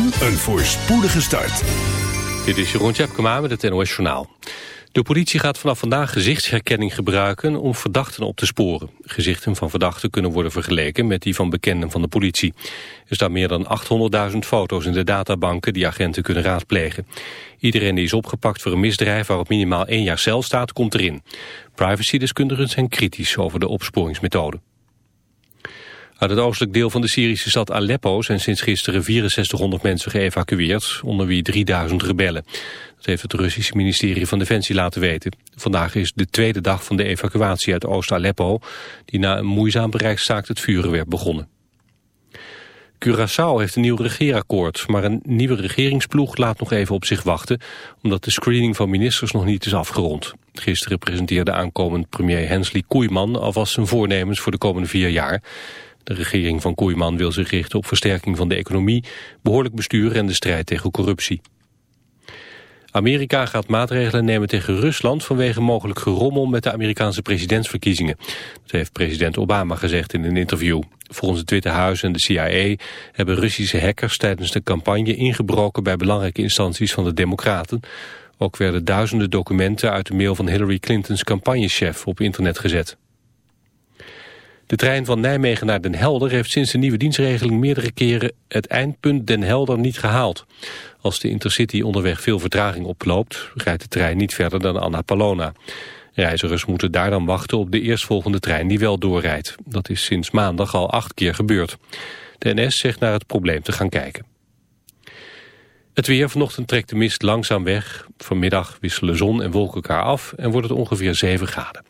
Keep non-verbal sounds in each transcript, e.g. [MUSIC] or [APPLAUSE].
en een voorspoedige start. Dit is Jeroen Tjepkema met het NOS Journaal. De politie gaat vanaf vandaag gezichtsherkenning gebruiken om verdachten op te sporen. Gezichten van verdachten kunnen worden vergeleken met die van bekenden van de politie. Er staan meer dan 800.000 foto's in de databanken die agenten kunnen raadplegen. Iedereen die is opgepakt voor een misdrijf waarop minimaal één jaar cel staat, komt erin. Privacydeskundigen zijn kritisch over de opsporingsmethode. Uit het oostelijk deel van de Syrische stad Aleppo zijn sinds gisteren 6400 mensen geëvacueerd, onder wie 3000 rebellen. Dat heeft het Russische ministerie van Defensie laten weten. Vandaag is de tweede dag van de evacuatie uit Oost-Aleppo, die na een moeizaam bereik staakt het vuren werd begonnen. Curaçao heeft een nieuw regeerakkoord, maar een nieuwe regeringsploeg laat nog even op zich wachten, omdat de screening van ministers nog niet is afgerond. Gisteren presenteerde aankomend premier Hensley Koeiman alvast zijn voornemens voor de komende vier jaar. De regering van Koeiman wil zich richten op versterking van de economie, behoorlijk bestuur en de strijd tegen corruptie. Amerika gaat maatregelen nemen tegen Rusland vanwege mogelijk gerommel met de Amerikaanse presidentsverkiezingen. Dat heeft president Obama gezegd in een interview. Volgens het Witte Huis en de CIA hebben Russische hackers tijdens de campagne ingebroken bij belangrijke instanties van de Democraten. Ook werden duizenden documenten uit de mail van Hillary Clintons campagnechef op internet gezet. De trein van Nijmegen naar Den Helder heeft sinds de nieuwe dienstregeling meerdere keren het eindpunt Den Helder niet gehaald. Als de Intercity onderweg veel vertraging oploopt, rijdt de trein niet verder dan Anna Palona. Reizigers moeten daar dan wachten op de eerstvolgende trein die wel doorrijdt. Dat is sinds maandag al acht keer gebeurd. De NS zegt naar het probleem te gaan kijken. Het weer vanochtend trekt de mist langzaam weg. Vanmiddag wisselen zon en wolken elkaar af en wordt het ongeveer 7 graden.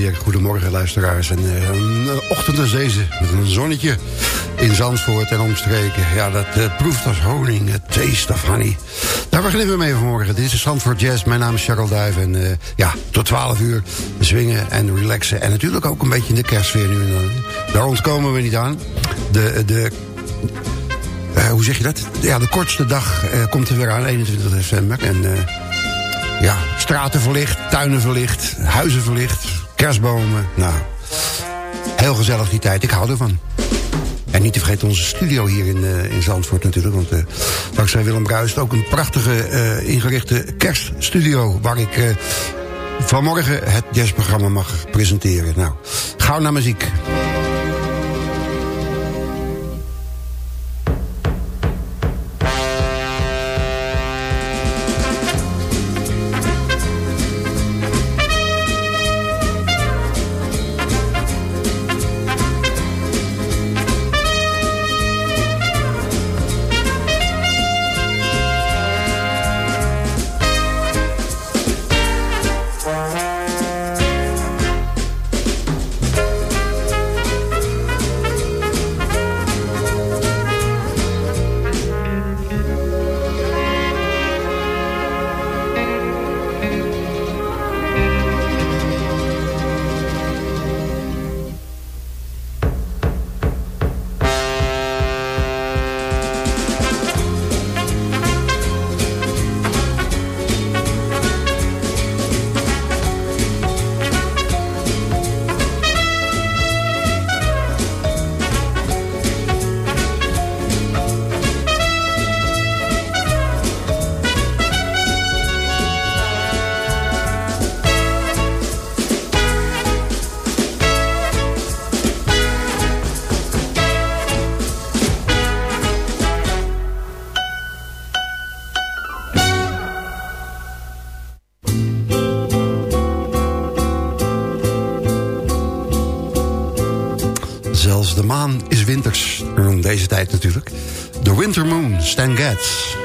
Zeer goedemorgen luisteraars. En, uh, een ochtend en zezen met een zonnetje in Zandvoort en omstreken. Ja, dat uh, proeft als honing, het taste of honey. Daar beginnen we mee vanmorgen. Dit is Zandvoort Jazz. Mijn naam is Charles Duijf. En ja, tot 12 uur zwingen en relaxen. En natuurlijk ook een beetje in de kerstsfeer nu. Daar ontkomen we niet aan. De, de hoe zeg je dat? Ja, de kortste dag komt er weer aan, 21 december. En ja, straten verlicht, tuinen verlicht, huizen verlicht, kerstbomen. Nou, heel gezellig die tijd. Ik hou ervan. En niet te vergeten onze studio hier in, uh, in Zandvoort natuurlijk. Want uh, dankzij Willem Bruist ook een prachtige uh, ingerichte kerststudio... waar ik vanmorgen het jazzprogramma mag presenteren. Nou, gauw naar muziek. Stan Getz.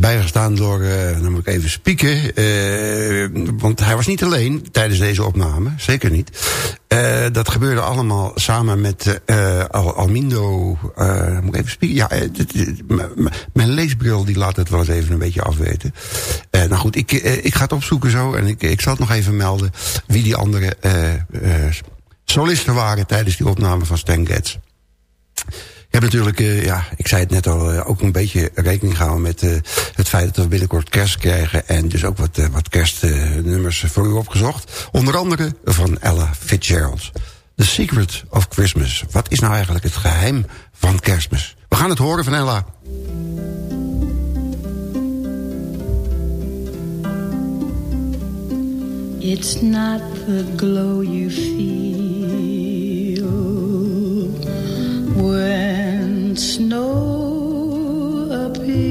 Bijgestaan door, uh, dan moet ik even spieken... Uh, want hij was niet alleen tijdens deze opname, zeker niet. Uh, dat gebeurde allemaal samen met Al Almindo... moet ik even spieken? Ja, mijn leesbril die laat het wel eens even een beetje afweten. nou goed, ik, ik ga het opzoeken zo en ik, ik zal het nog even melden... wie die andere solisten waren tijdens die opname van Stan Getz. Heb natuurlijk, uh, ja, ik zei het net al, uh, ook een beetje rekening gehouden met uh, het feit dat we binnenkort kerst krijgen. En dus ook wat, wat kerstnummers voor u opgezocht. Onder andere van Ella Fitzgerald. The Secret of Christmas. Wat is nou eigenlijk het geheim van kerstmis? We gaan het horen van Ella. It's not the glow you feel when snow appears.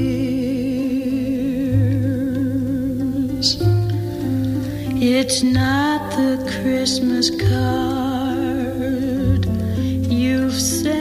It's not the Christmas card you've sent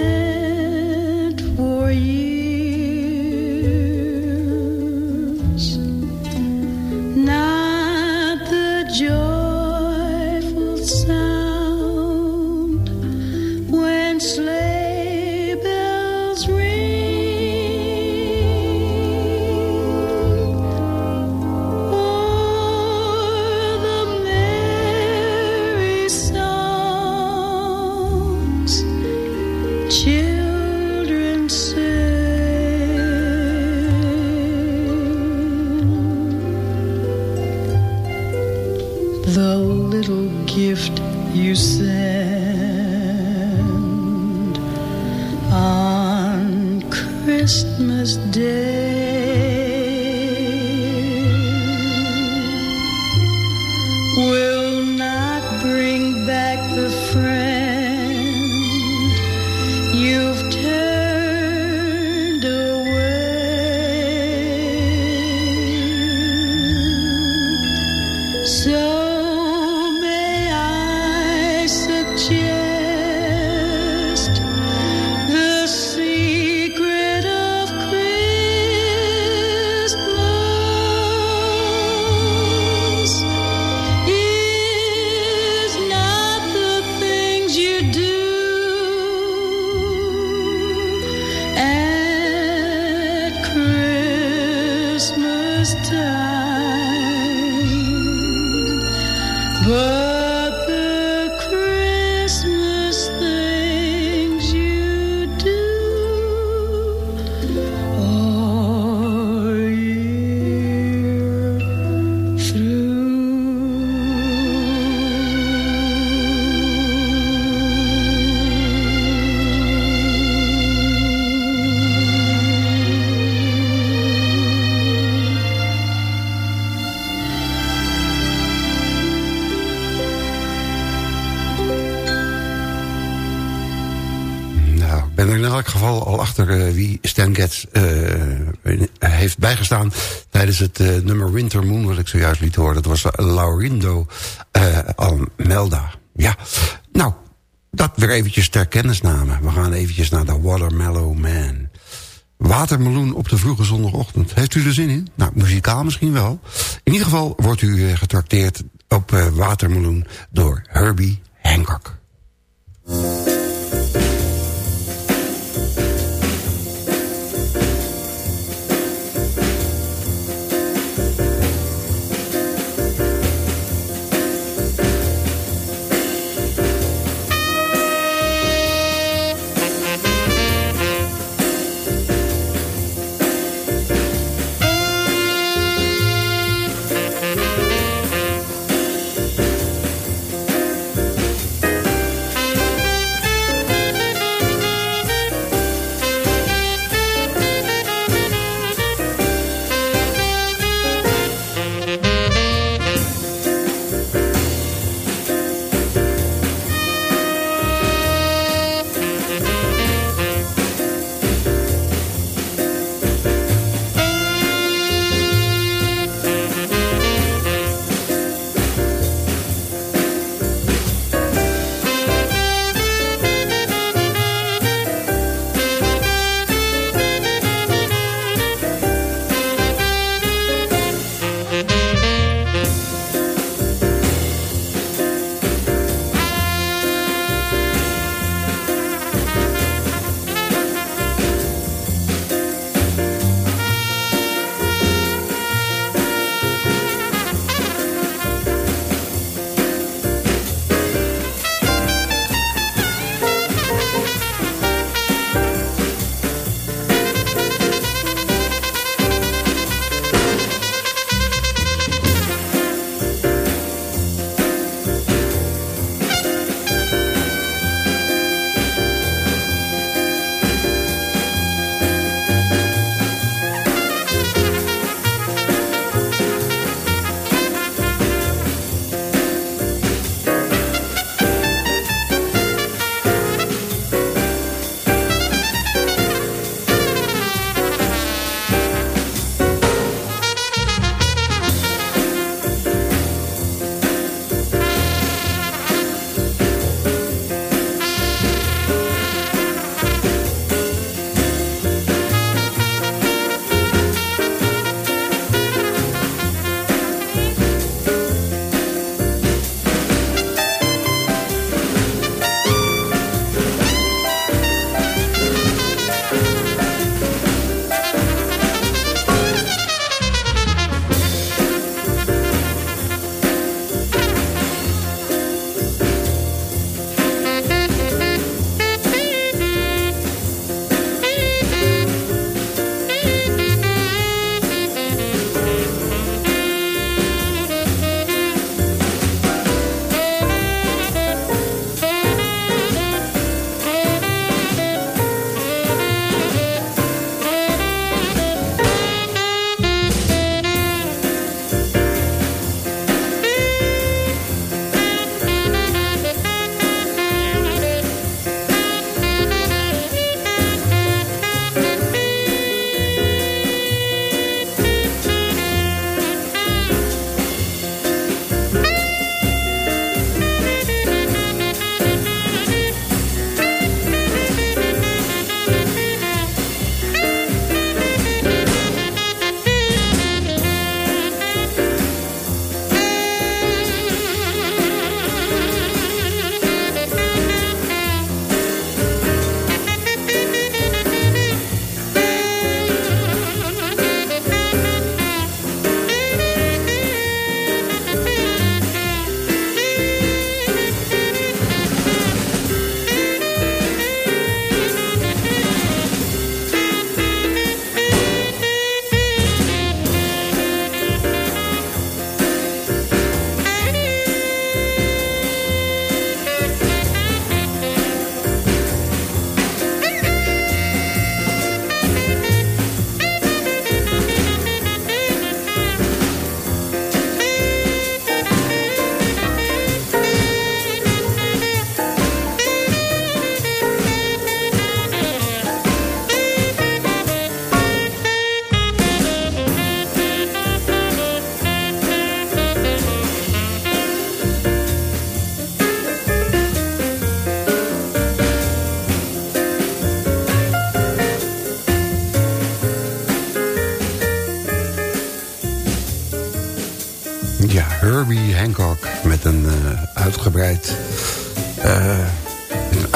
Er in elk geval al achter eh, wie Stan Getz eh, heeft bijgestaan... tijdens het eh, nummer Winter Moon, wat ik zojuist liet horen. Dat was Laurindo Almelda. Ja, nou, dat weer eventjes ter kennisname. We gaan eventjes naar de Watermellow Man. Watermeloen op de vroege zondagochtend. Heeft u er zin in? Nou, muzikaal misschien wel. In ieder geval wordt u getrakteerd op watermeloen door Herbie Hancock.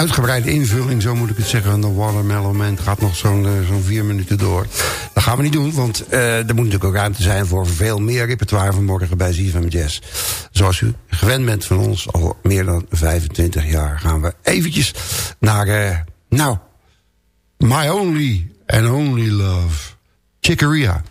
Uitgebreide invulling, zo moet ik het zeggen... de Watermelon Man. gaat nog zo'n uh, zo'n vier minuten door. Dat gaan we niet doen, want er moet natuurlijk ook ruimte zijn... voor veel meer repertoire vanmorgen bij ZFM Jazz. Zoals u gewend bent van ons, al meer dan 25 jaar... gaan we eventjes naar, nou... My Only and Only Love, Chicoria.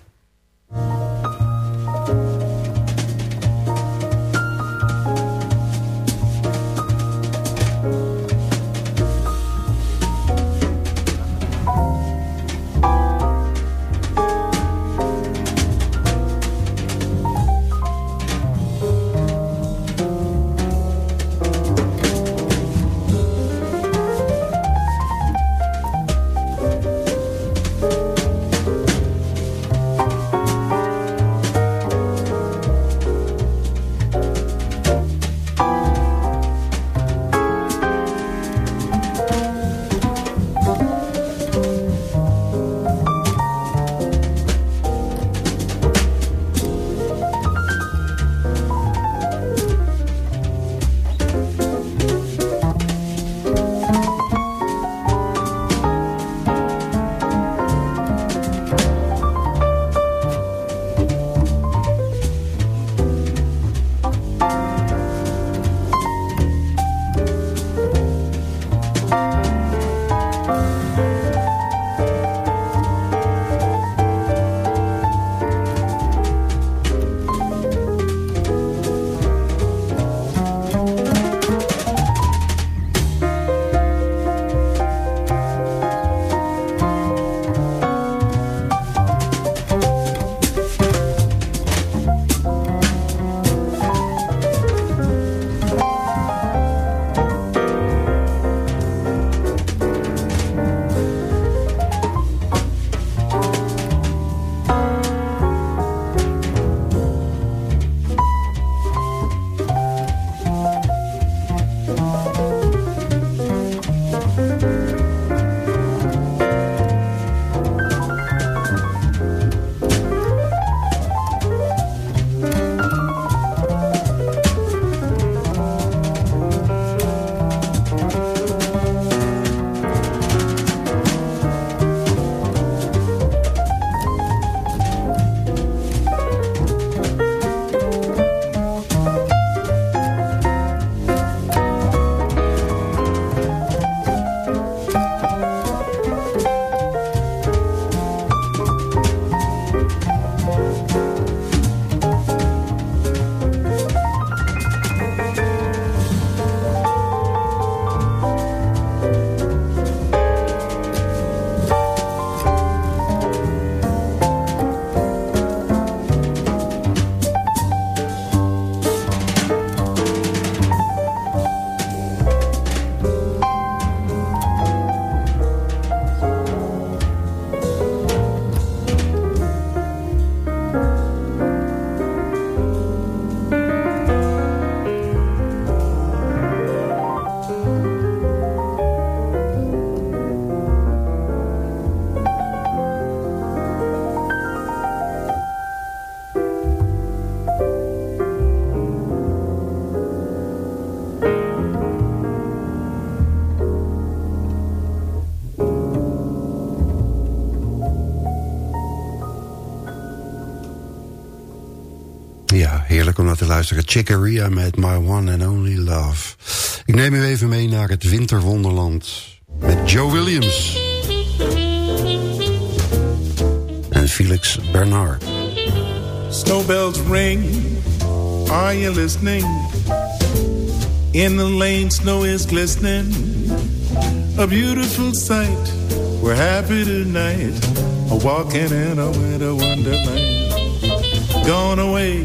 Te luisteren. Chicoria met My One and Only Love. Ik neem u even mee naar het winterwonderland. Met Joe Williams. En Felix Bernard. Snowbells ring. Are you listening? In the lane snow is glistening. A beautiful sight. We're happy tonight. A walking in a winter wonderland. Gone away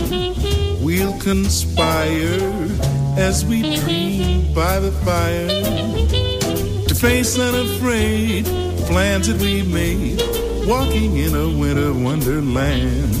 conspire as we dream by the fire to face unafraid plans that we made, walking in a winter wonderland.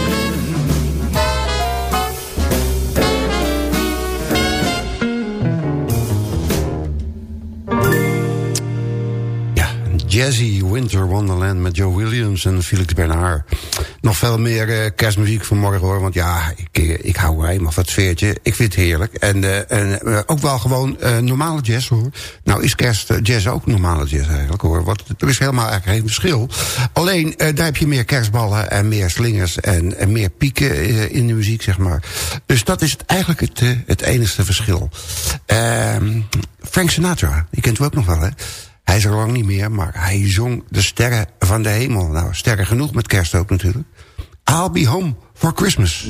en Felix Bernard. Nog veel meer uh, kerstmuziek vanmorgen hoor. Want ja, ik, eh, ik hou helemaal van het sfeertje. Ik vind het heerlijk. En, uh, en ook wel gewoon normale jazz hoor. Nou is kerstjazz ook normale jazz eigenlijk hoor. Want er is helemaal eigenlijk geen verschil. Alleen daar heb je meer kerstballen en meer slingers en, en meer pieken in de muziek zeg maar. Dus dat is het, eigenlijk het, het enige verschil. Ehm, Frank Sinatra, die kent u ook nog wel hè. Hij is er lang niet meer, maar hij zong de sterren van de hemel. Nou, sterren genoeg met kerst ook natuurlijk. I'll be home for Christmas.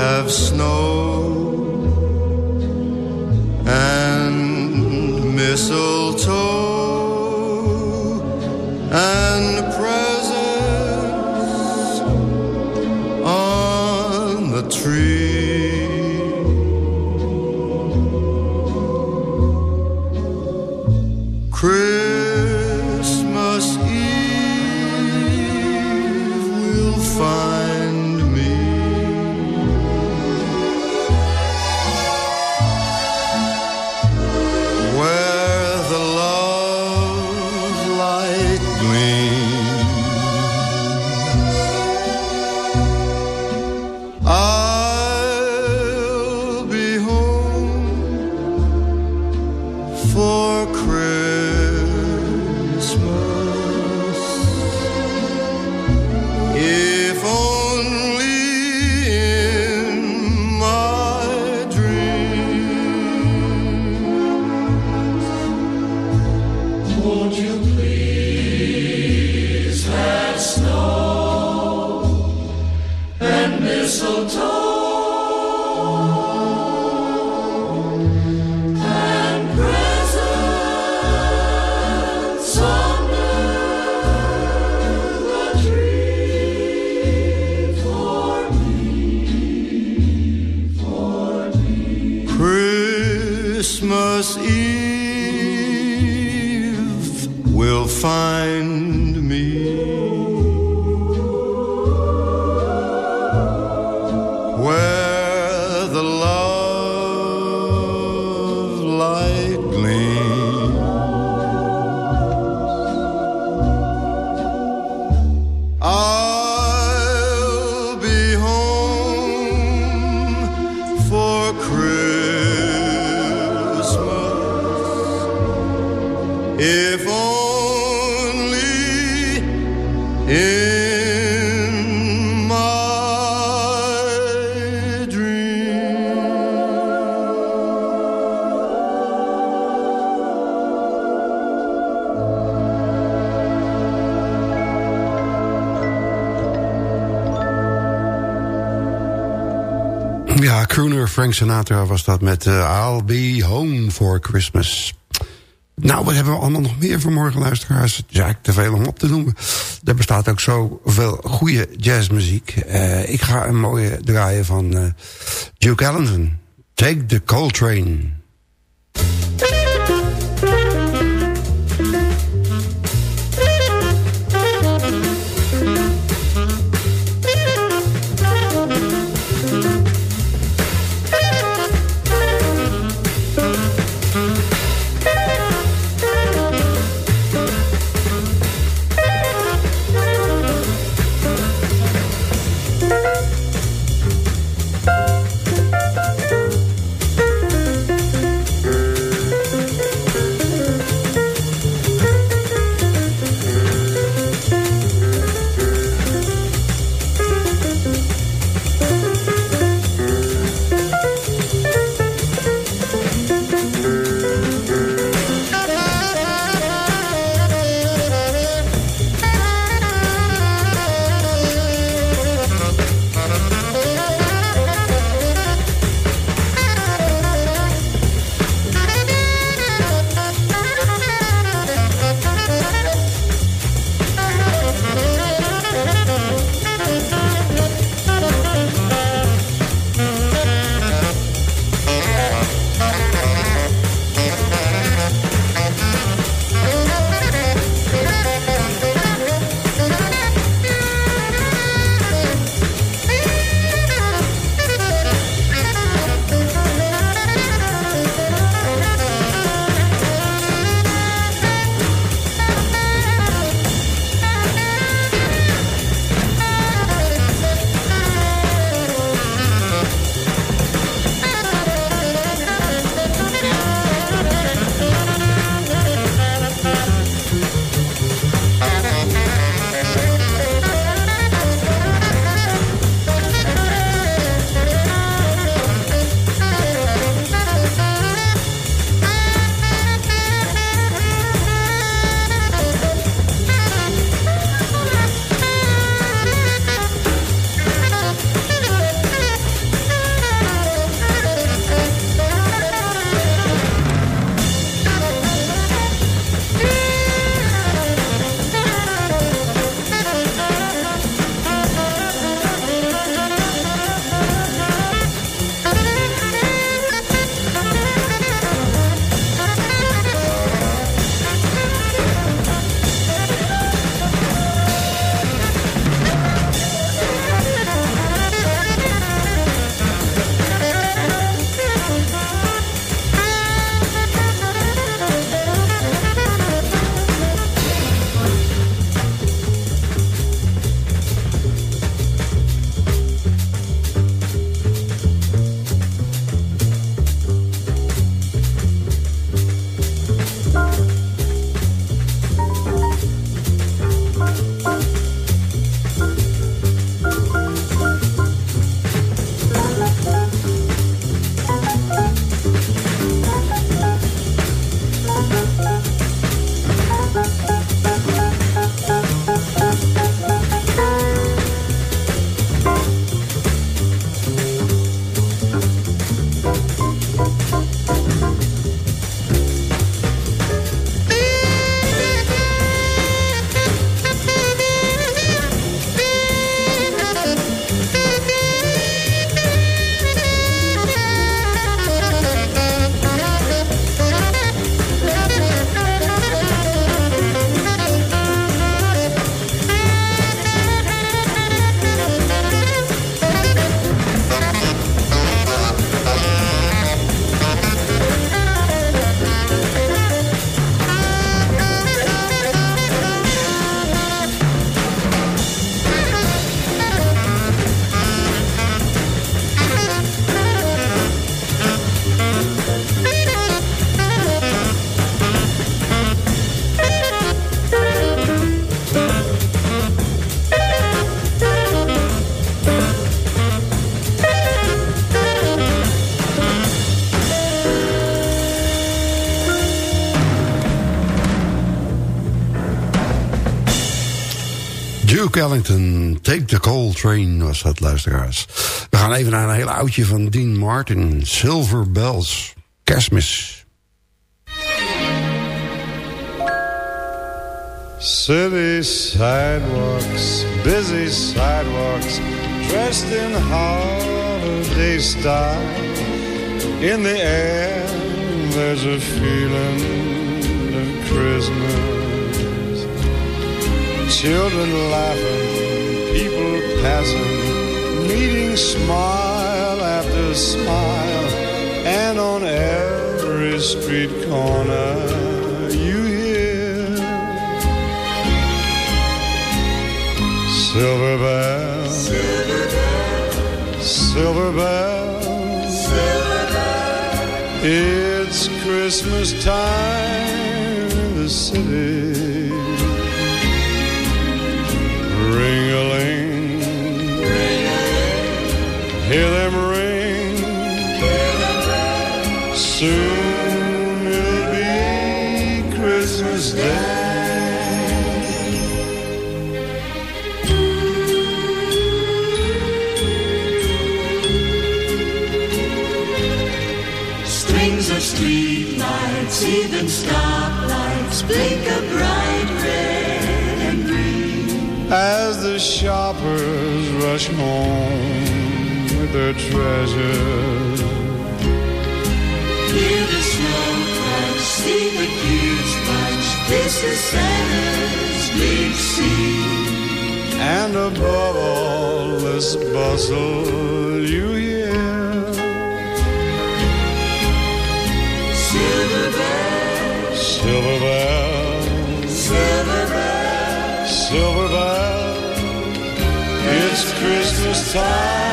Christmas Eve. Frank Sinatra was dat met eh, I'll Be Home for Christmas. Nou, wat hebben we allemaal nog meer voor morgen, luisteraars? Eigenlijk te veel om op te noemen. Er bestaat ook zoveel goede jazzmuziek. Eh, ik ga een mooie draaien van eh, Duke Ellington. Take the Coltrane. Duke Ellington, Take the Cold Train was dat, luisteraars. We gaan even naar een hele oudje van Dean Martin. Silver Bells, kerstmis. City sidewalks, busy sidewalks, dressed in holiday style. In the air, there's a feeling of Christmas. Children laughing, people passing, meeting smile after smile, and on every street corner Silver bells, silver bells, silver bells, silver bells. It's Christmas time in the city. Ring-a-ling, ring-a-ling. Hear them ring. Soon it'll be Christmas Day. Strings of street lights, even stoplights blink a bright red and green. The shoppers rush home with their treasures. Hear the snow crunch, see the kids bunch. This is Santa's big scene. And above all this bustle, you hear silver bells. Silver bells, time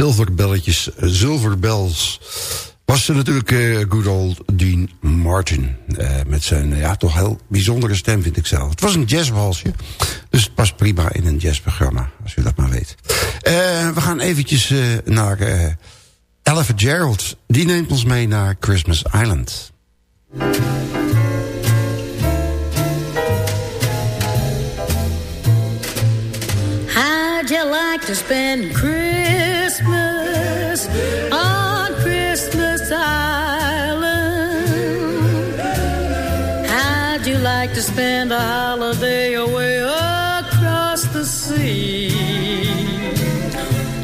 Zilverbelletjes, Zilverbells. Was er natuurlijk uh, good old Dean Martin. Uh, met zijn ja, toch heel bijzondere stem vind ik zelf. Het was een jazzbalsje. Dus het past prima in een jazzprogramma. Als u dat maar weet. We gaan eventjes naar Ella Gerald. Die neemt ons mee naar Christmas Island. How'd you like to spend Christmas on Christmas Island? How'd you like to spend a holiday away across the sea?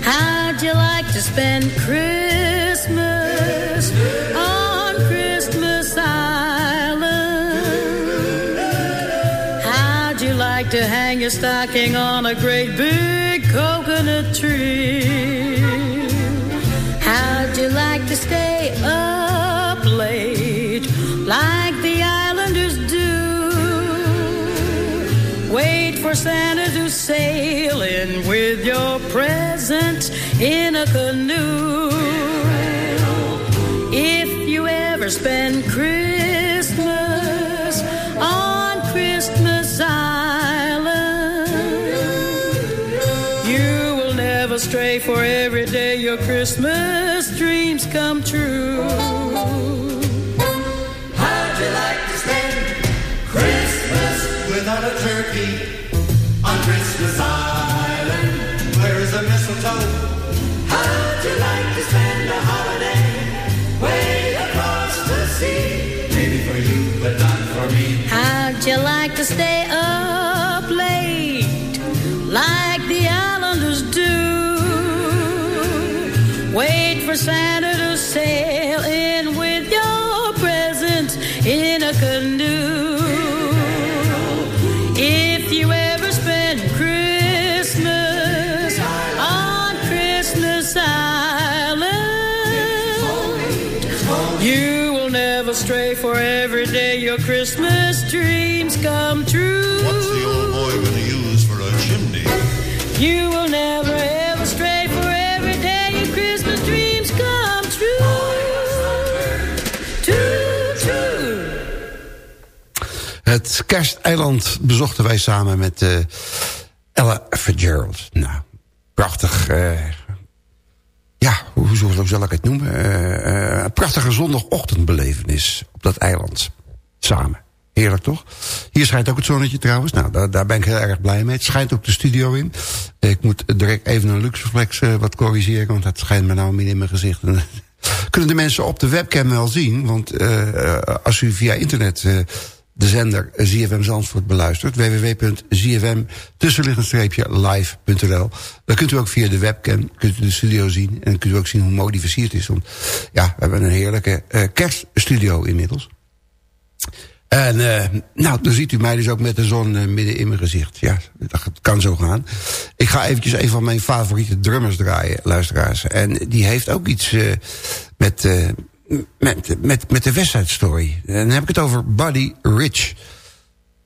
How'd you like to spend Christmas on Christmas Island? How'd you like to hang your stocking on a great big coconut tree? Like the islanders do? Wait for Santa to sail in with your presents in a canoe. If you ever spend Christmas on Christmas Island, you will never stray for every day your Christmas dreams come true. Christmas without a turkey on Christmas Island? Where is the mistletoe? How'd you like to spend a holiday way across the sea? Maybe for you, but not for me. How'd you like to stay up late like the islanders do? Wait for Santa Christmas dreams come true. What's the old boy gonna use for a chimney? You will never ever stray for every day your Christmas dreams come true. True, true. Het kersteiland bezochten wij samen met uh, Ella Fitzgerald. Nou, prachtig... Uh, ja, hoe zal ik het noemen? Uh, een prachtige zondagochtendbelevenis op dat eiland. Samen. Heerlijk toch? Hier schijnt ook het zonnetje trouwens. Nou, daar, daar, ben ik heel erg blij mee. Het schijnt ook de studio in. Ik moet direct even een luxeflex uh, wat corrigeren... want het schijnt me nou midden in mijn gezicht. [LAUGHS] Kunnen de mensen op de webcam wel zien? Want uh, als u via internet uh, de zender ZFM Zandvoort beluistert... www.zfm live.nl dan kunt u ook via de webcam kunt u de studio zien... en kunt u ook zien hoe versierd is. Want ja, we hebben een heerlijke kerststudio inmiddels. En uh, nou, dan ziet u mij dus ook met de zon uh, midden in mijn gezicht. Ja, dat kan zo gaan. Ik ga eventjes een van mijn favoriete drummers draaien, luisteraars. En die heeft ook iets uh, met, met, met, met de West Side Story. En dan heb ik het over Buddy Rich.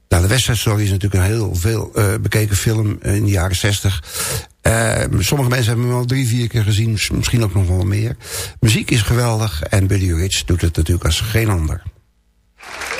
Nou, de West Side Story is natuurlijk een heel veel bekeken film in de jaren zestig. sommige mensen hebben hem al drie, vier keer gezien. Misschien ook nog wel meer. Muziek is geweldig. En Buddy Rich doet het natuurlijk als geen ander. Thank you.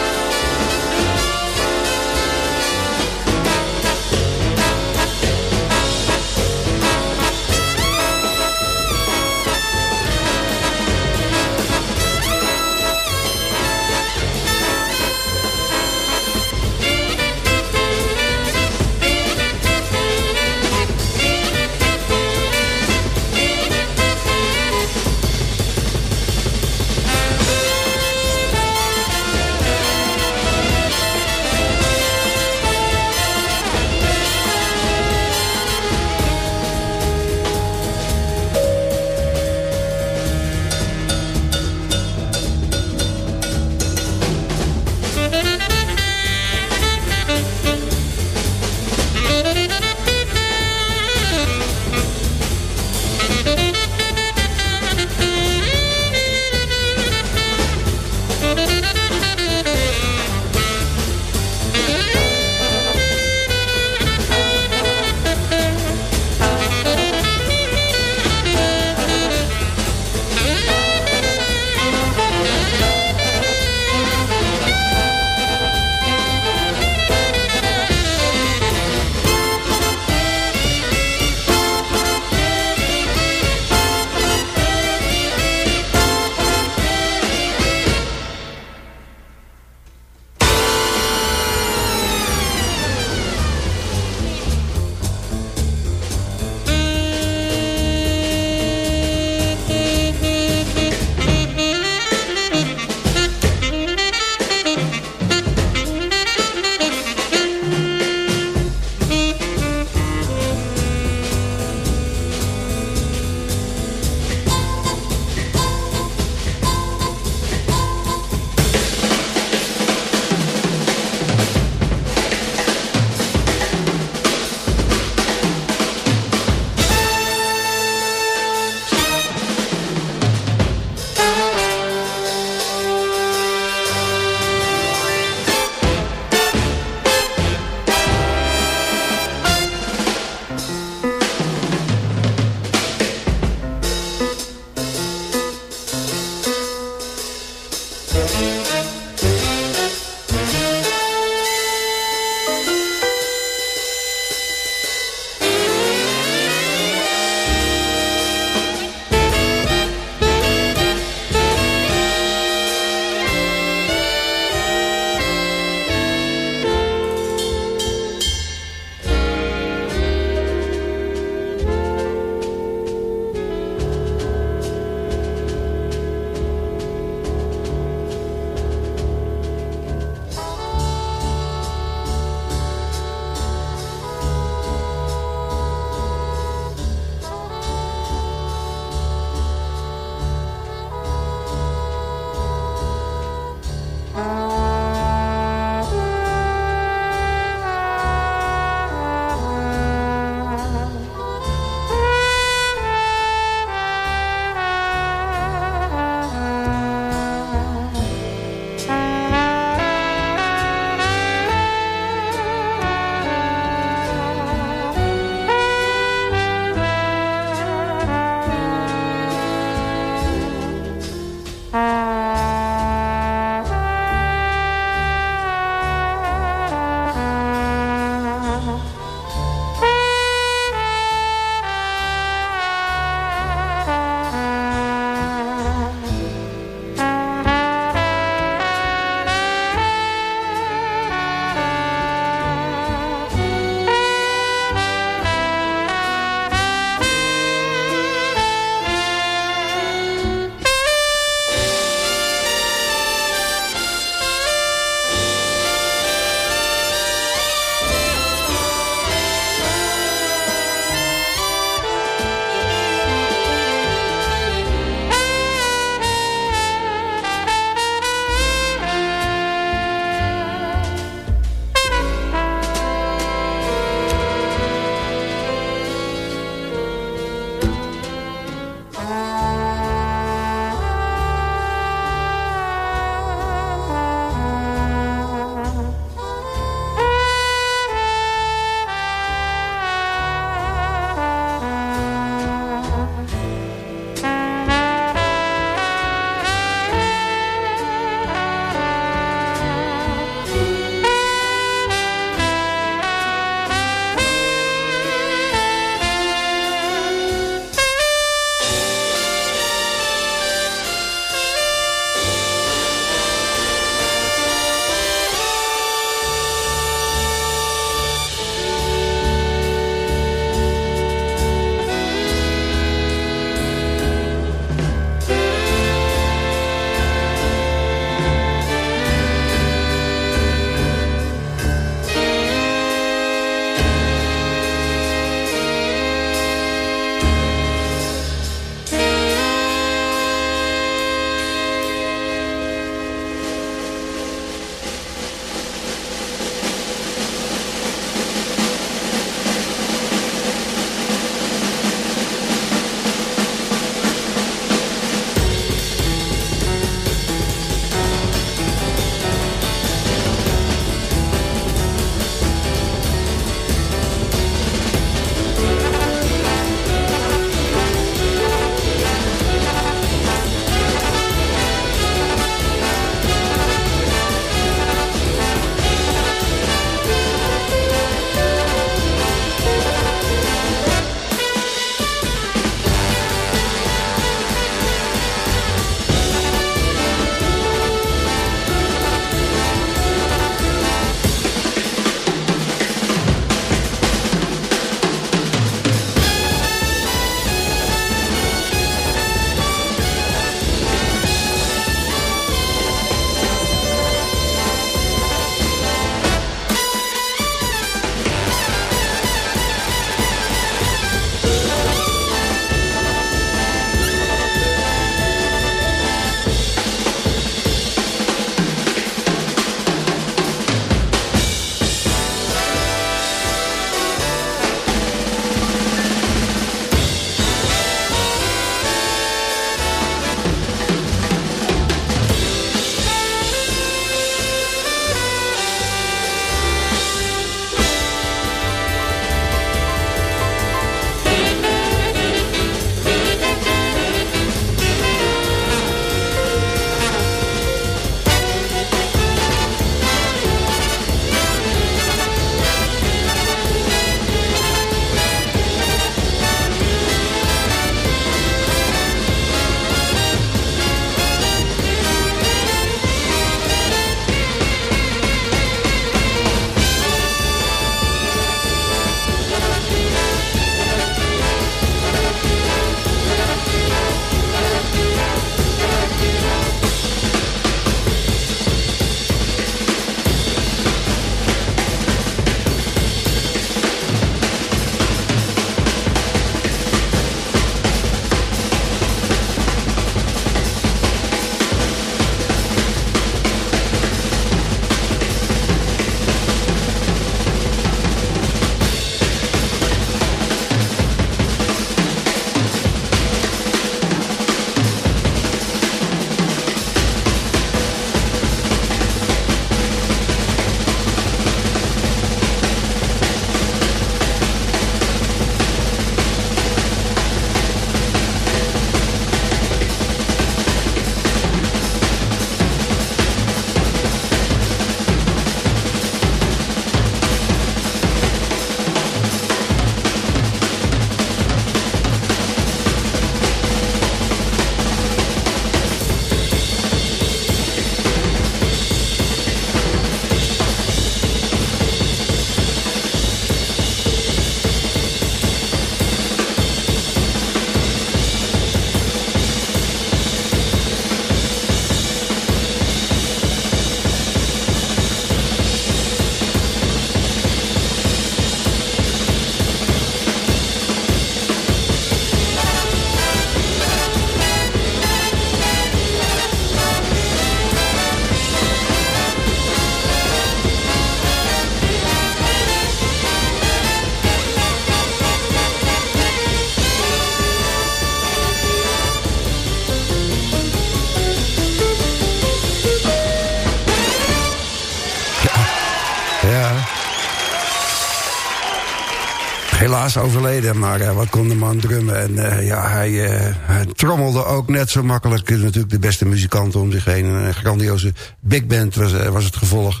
Helaas overleden, maar uh, wat kon de man drummen. En uh, ja, hij, uh, hij, trommelde ook net zo makkelijk. Natuurlijk de beste muzikanten om zich heen. Een grandioze big band was, was het gevolg.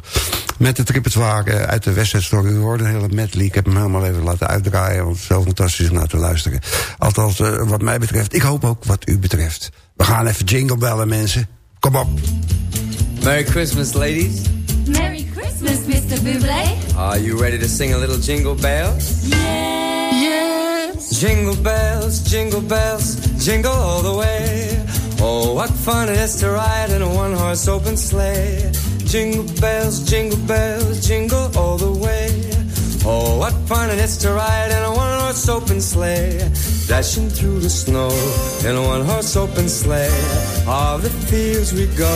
Met het repertoire uit de West Story. U hoorde een hele medley. Ik heb hem helemaal even laten uitdraaien. Want het is zo fantastisch om naar te luisteren. Althans, wat mij betreft. Ik hoop ook wat u betreft. We gaan even jingle bellen, mensen. Kom op. Merry Christmas, ladies. Merry Christmas, Mr. Bublé. Are you ready to sing a little jingle bells? Yeah. Jingle bells, jingle bells, jingle all the way. Oh, what fun it is to ride in a one-horse open sleigh. Jingle bells, jingle bells, jingle all the way. Oh, what fun it is to ride in a one-horse open sleigh. Dashing through the snow in a one-horse open sleigh. All the fields we go,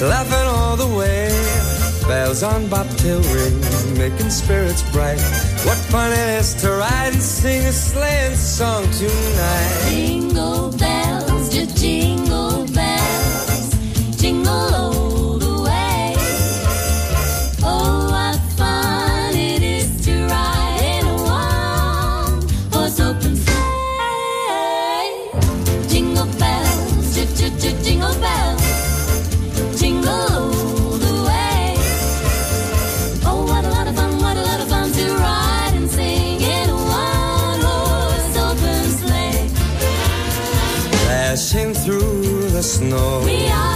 laughing all the way. Bells on bobtail ring, making spirits bright. What fun it is to ride and sing a sleighing song tonight. Jingle bells, jingle snow. We are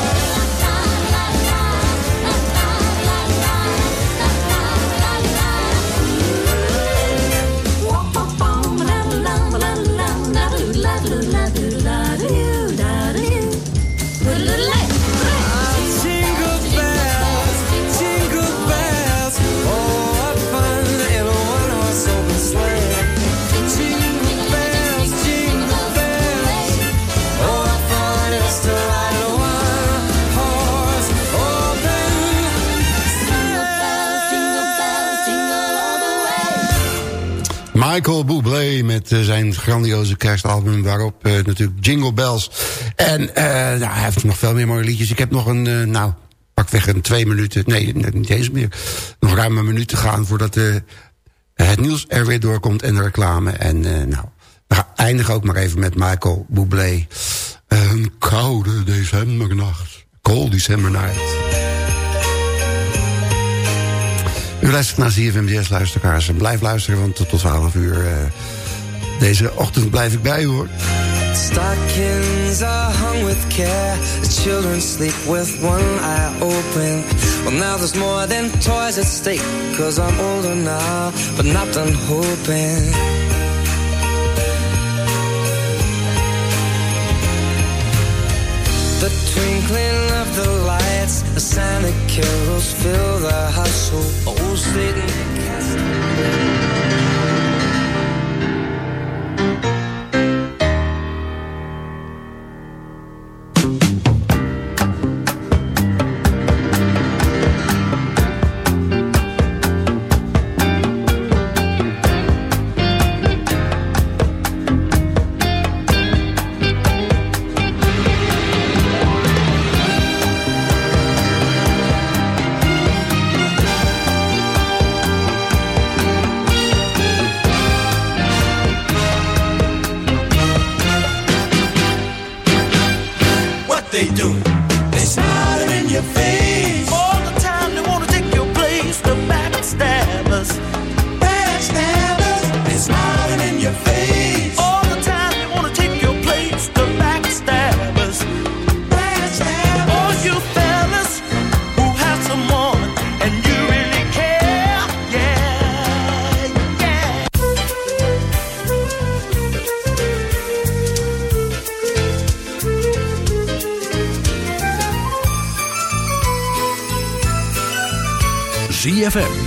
Michael Bublé met eh, zijn grandioze kerstalbum... waarop eh, natuurlijk Jingle Bells. En nou, hij heeft nog veel meer mooie liedjes. Ik heb nog een, eh, nou, pakweg een twee minuten... nee, niet eens meer. Nog ruim een minuut te gaan voordat het nieuws er weer doorkomt... en de reclame. En nou, we gaan eindigen ook maar even met Michael Bublé. Een koude decembernacht. Cold December night. U luistert naar ZFM Jazz, luisteraars. En blijf luisteren, want tot 12 uur... eh, deze ochtend blijf ik bij u, hoor. Stockings are hung with care. The children sleep with one eye open. Well, now there's more than toys at stake. Cause I'm older now, but not done hoping. The twinkling of the lights, the Santa carols fill the household. Oh, Satan,